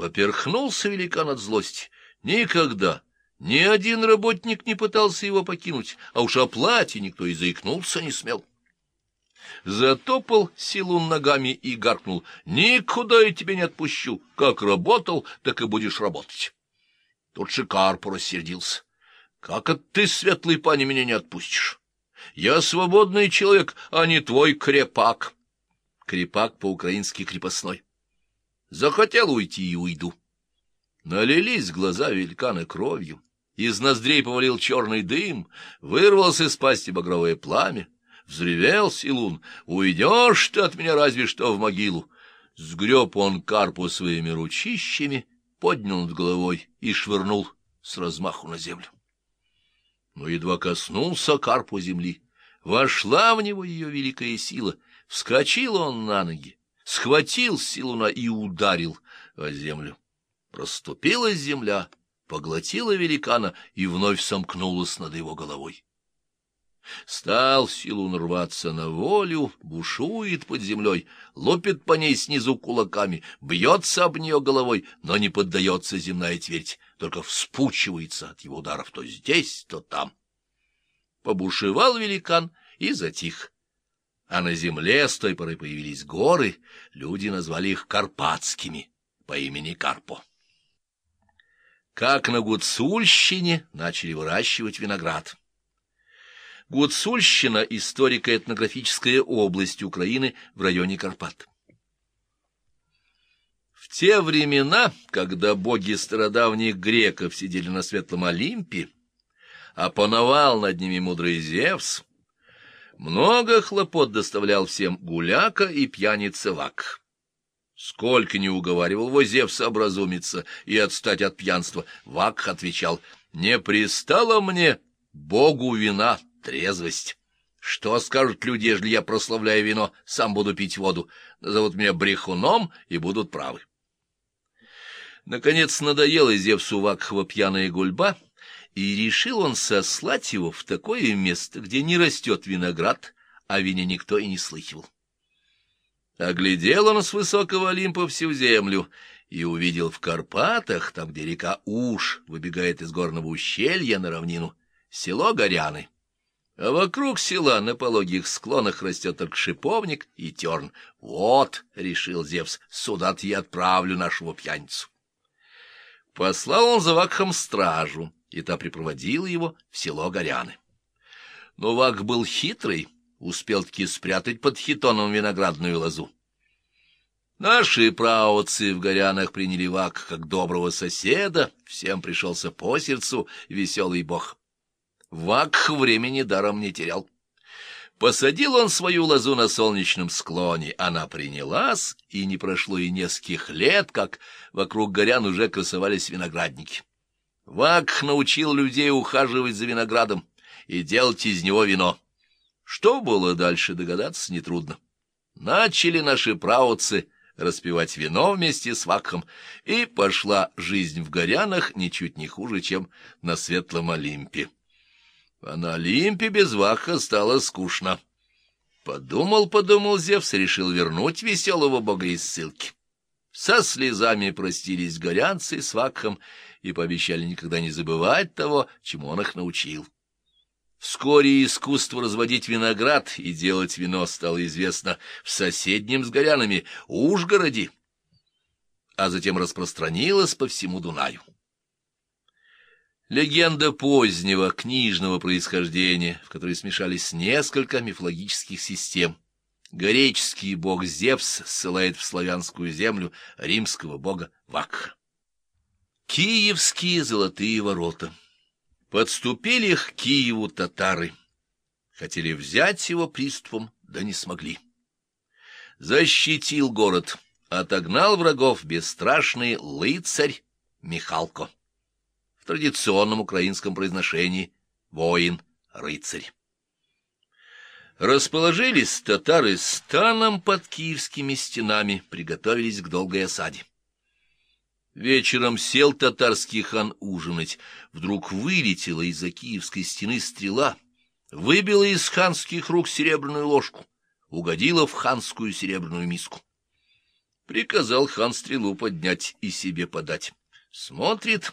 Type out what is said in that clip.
Поперхнулся великан от злости. Никогда ни один работник не пытался его покинуть, а уж о плате никто и заикнулся не смел. Затопал силун ногами и гаркнул. «Никуда я тебя не отпущу. Как работал, так и будешь работать». Тут Шикарпу рассердился. «Как это ты, светлый пани, меня не отпустишь? Я свободный человек, а не твой крепак». Крепак по-украински крепостной. Захотел уйти и уйду. Налились глаза великана кровью. Из ноздрей повалил черный дым, вырвался из пасти багровое пламя. Взревел Силун. «Уйдешь ты от меня разве что в могилу!» Сгреб он карпу своими ручищами, поднял над головой и швырнул с размаху на землю. Но едва коснулся карпу земли. Вошла в него ее великая сила. Вскочил он на ноги, схватил Силуна и ударил о землю. Проступилась земля, поглотила великана и вновь сомкнулась над его головой. Стал силу рваться на волю, бушует под землей, лупит по ней снизу кулаками, бьется об нее головой, но не поддается земная твердь, только вспучивается от его ударов то здесь, то там. Побушевал великан и затих. А на земле с той поры появились горы, люди назвали их Карпатскими по имени Карпо. Как на Гуцульщине начали выращивать виноград. Гуцульщина — историко-этнографическая область Украины в районе Карпат. В те времена, когда боги стародавних греков сидели на светлом Олимпе, а пановал над ними мудрый Зевс, много хлопот доставлял всем гуляка и пьяница Вак. Сколько не уговаривал его Зевс образумиться и отстать от пьянства, Вак отвечал, «Не пристало мне богу вина» трезвость. Что скажут люди, если я прославляю вино, сам буду пить воду? Назовут меня брехуном и будут правы. Наконец надоела Зевсу Вакхова пьяная гульба, и решил он сослать его в такое место, где не растет виноград, а вине никто и не слыхивал. Оглядел он с высокого Олимпа всю землю и увидел в Карпатах, там, где река Уж выбегает из горного ущелья на равнину, село Горяны. А вокруг села на пологих склонах растет только шиповник и терн. Вот, — решил Зевс, — сюда-то я отправлю нашего пьяницу. Послал он за Вакхом стражу, и та припроводила его в село Горяны. Но Вак был хитрый, успел-таки спрятать под хитоном виноградную лозу. Наши праотцы в Горянах приняли Вак как доброго соседа, всем пришелся по сердцу веселый бог. Вакх времени даром не терял. Посадил он свою лозу на солнечном склоне, она принялась, и не прошло и нескольких лет, как вокруг горян уже красовались виноградники. Вакх научил людей ухаживать за виноградом и делать из него вино. Что было дальше, догадаться нетрудно. Начали наши праотцы распивать вино вместе с Вакхом, и пошла жизнь в горянах ничуть не хуже, чем на Светлом Олимпе. А на Олимпе без Ваха стало скучно. Подумал-подумал Зевс, решил вернуть веселого бога из ссылки. Со слезами простились горянцы с Вакхом и пообещали никогда не забывать того, чему он их научил. Вскоре искусство разводить виноград и делать вино стало известно в соседнем с горянами Ужгороде, а затем распространилось по всему Дунаю. Легенда позднего книжного происхождения, в которой смешались несколько мифологических систем. Греческий бог Зевс ссылает в славянскую землю римского бога Вакха. Киевские золотые ворота. Подступили к Киеву татары. Хотели взять его приступом, да не смогли. Защитил город, отогнал врагов бесстрашный лыцарь Михалко в традиционном украинском произношении «воин», «рыцарь». Расположились татары станом под киевскими стенами, приготовились к долгой осаде. Вечером сел татарский хан ужинать. Вдруг вылетела из-за киевской стены стрела, выбила из ханских рук серебряную ложку, угодила в ханскую серебряную миску. Приказал хан стрелу поднять и себе подать. Смотрит,